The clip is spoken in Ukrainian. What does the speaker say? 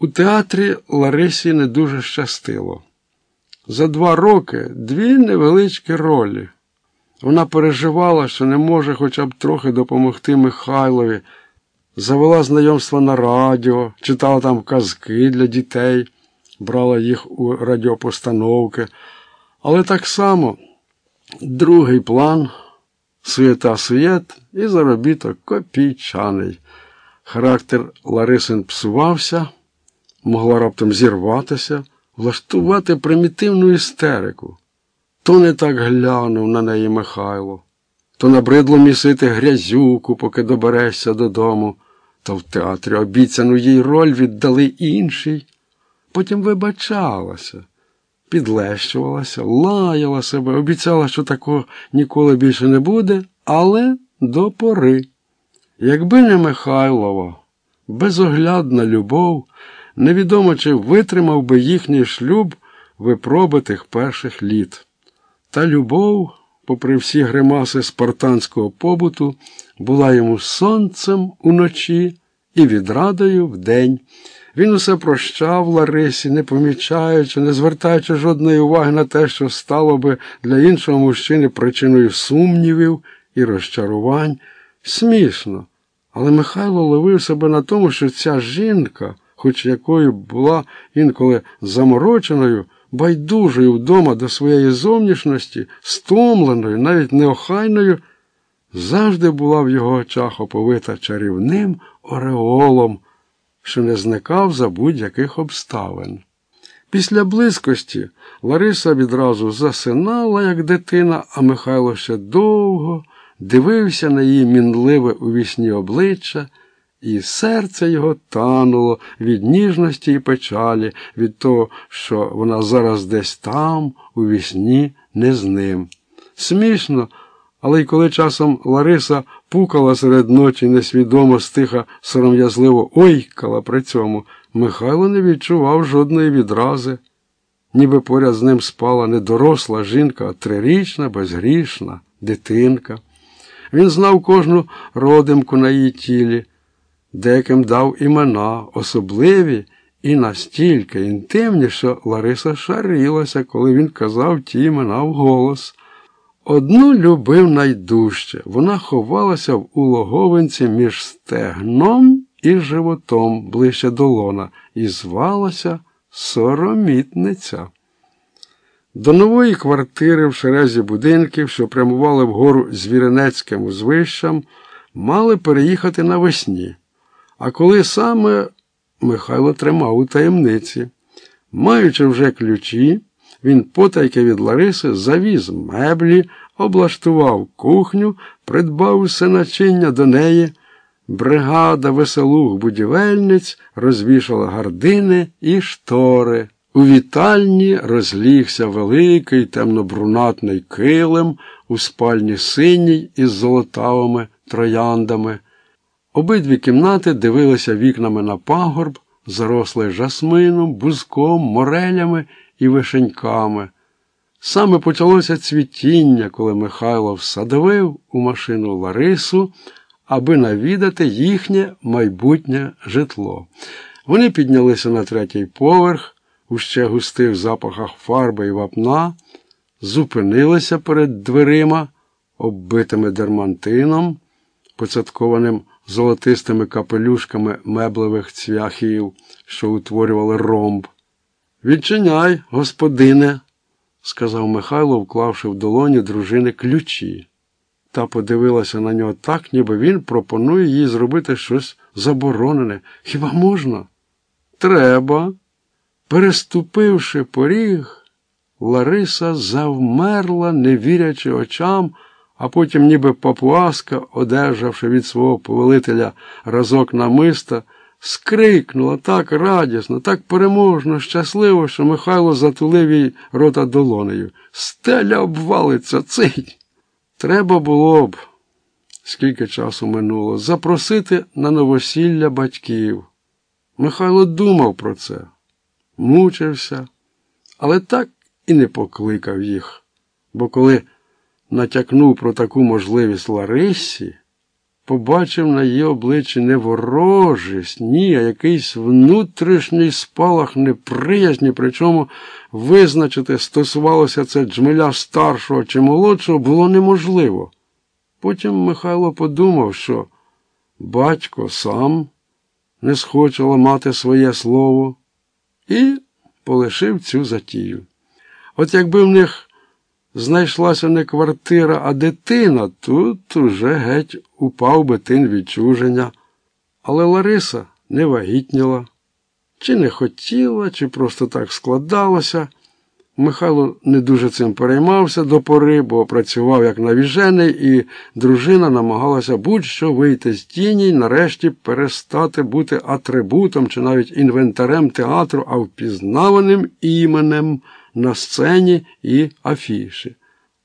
У театрі Ларисі не дуже щастило. За два роки дві невеличкі ролі. Вона переживала, що не може хоча б трохи допомогти Михайлові, завела знайомства на радіо, читала там казки для дітей, брала їх у радіопостановки. Але так само другий план суєта суєт і заробіток копійчаний. Характер Ларисин псувався, могла раптом зірватися, влаштувати примітивну істерику. То не так глянув на неї Михайло, то набридло місити грязюку, поки доберешся додому, то в театрі обіцяну їй роль віддали іншій. Потім вибачалася, підлещувалася, лаяла себе, обіцяла, що такого ніколи більше не буде, але до пори. Якби не Михайлова, безоглядна любов, невідомо чи витримав би їхній шлюб випробитих перших літ. Та любов, попри всі гримаси спартанського побуту, була йому сонцем уночі і відрадою вдень. Він усе прощав Ларисі, не помічаючи, не звертаючи жодної уваги на те, що стало би для іншого мужчини причиною сумнівів і розчарувань. Смішно. Але Михайло ловив себе на тому, що ця жінка, хоч якою була інколи замороченою, байдужою вдома до своєї зовнішності, стомленою, навіть неохайною, завжди була в його очах оповита чарівним ореолом, що не зникав за будь-яких обставин. Після близькості Лариса відразу засинала, як дитина, а Михайло ще довго дивився на її мінливе у вісні обличчя, і серце його тануло від ніжності і печалі, від того, що вона зараз десь там, у вісні, не з ним. Смішно, але й коли часом Лариса пукала серед ночі, несвідомо стиха сором'язливо ойкала при цьому, Михайло не відчував жодної відрази, ніби поряд з ним спала не доросла жінка, а трирічна, безгрішна дитинка. Він знав кожну родимку на її тілі, деяким дав імена, особливі і настільки інтимні, що Лариса шарилася, коли він казав ті імена вголос. Одну любив найдужче. Вона ховалася в улоговинці між стегном і животом ближче до лона, і звалася Соромітниця. До нової квартири в шерезі будинків, що прямували вгору Звіренецьким узвищам, мали переїхати навесні. А коли саме Михайло тримав у таємниці, маючи вже ключі, він потайки від Лариси завіз меблі, облаштував кухню, придбав усе начиння до неї. Бригада веселух будівельниць розвішала гардини і штори. У вітальні розлігся великий темнобрунатний килим у спальні синій із золотавими трояндами. Обидві кімнати дивилися вікнами на пагорб, зарослий жасмином, бузком, морелями і вишеньками. Саме почалося цвітіння, коли Михайло всадовив у машину Ларису, аби навідати їхнє майбутнє житло. Вони піднялися на третій поверх у ще густих запахах фарби і вапна, зупинилися перед дверима, оббитими дермантином, поцяткованим золотистими капелюшками меблевих цвяхів, що утворювали ромб. Відчиняй, господине, сказав Михайло, вклавши в долоні дружини ключі. Та подивилася на нього так, ніби він пропонує їй зробити щось заборонене. Хіба можна? Треба. Переступивши поріг, Лариса завмерла, не вірячи очам, а потім, ніби папуаска, одержавши від свого повелителя разок намиста, скрикнула так радісно, так переможно, щасливо, що Михайло затулив їй рота долонею. Стеля обвалиться цить. Треба було б, скільки часу минуло, запросити на новосілля батьків. Михайло думав про це, мучився, але так і не покликав їх, бо коли натякнув про таку можливість Ларисі, побачив на її обличчі не ворожість, ні, а якийсь внутрішній спалах неприязні, причому визначити, стосувалося це джмеля старшого чи молодшого, було неможливо. Потім Михайло подумав, що батько сам не схоче ламати своє слово, і полишив цю затію. От якби в них знайшлася не квартира, а дитина, тут уже геть упав би тин відчуження. Але Лариса не вагітніла, чи не хотіла, чи просто так складалося. Михайло не дуже цим переймався до пори, бо працював як навіжений, і дружина намагалася будь-що вийти з тіні й нарешті перестати бути атрибутом чи навіть інвентарем театру, а впізнаваним іменем на сцені і афіші.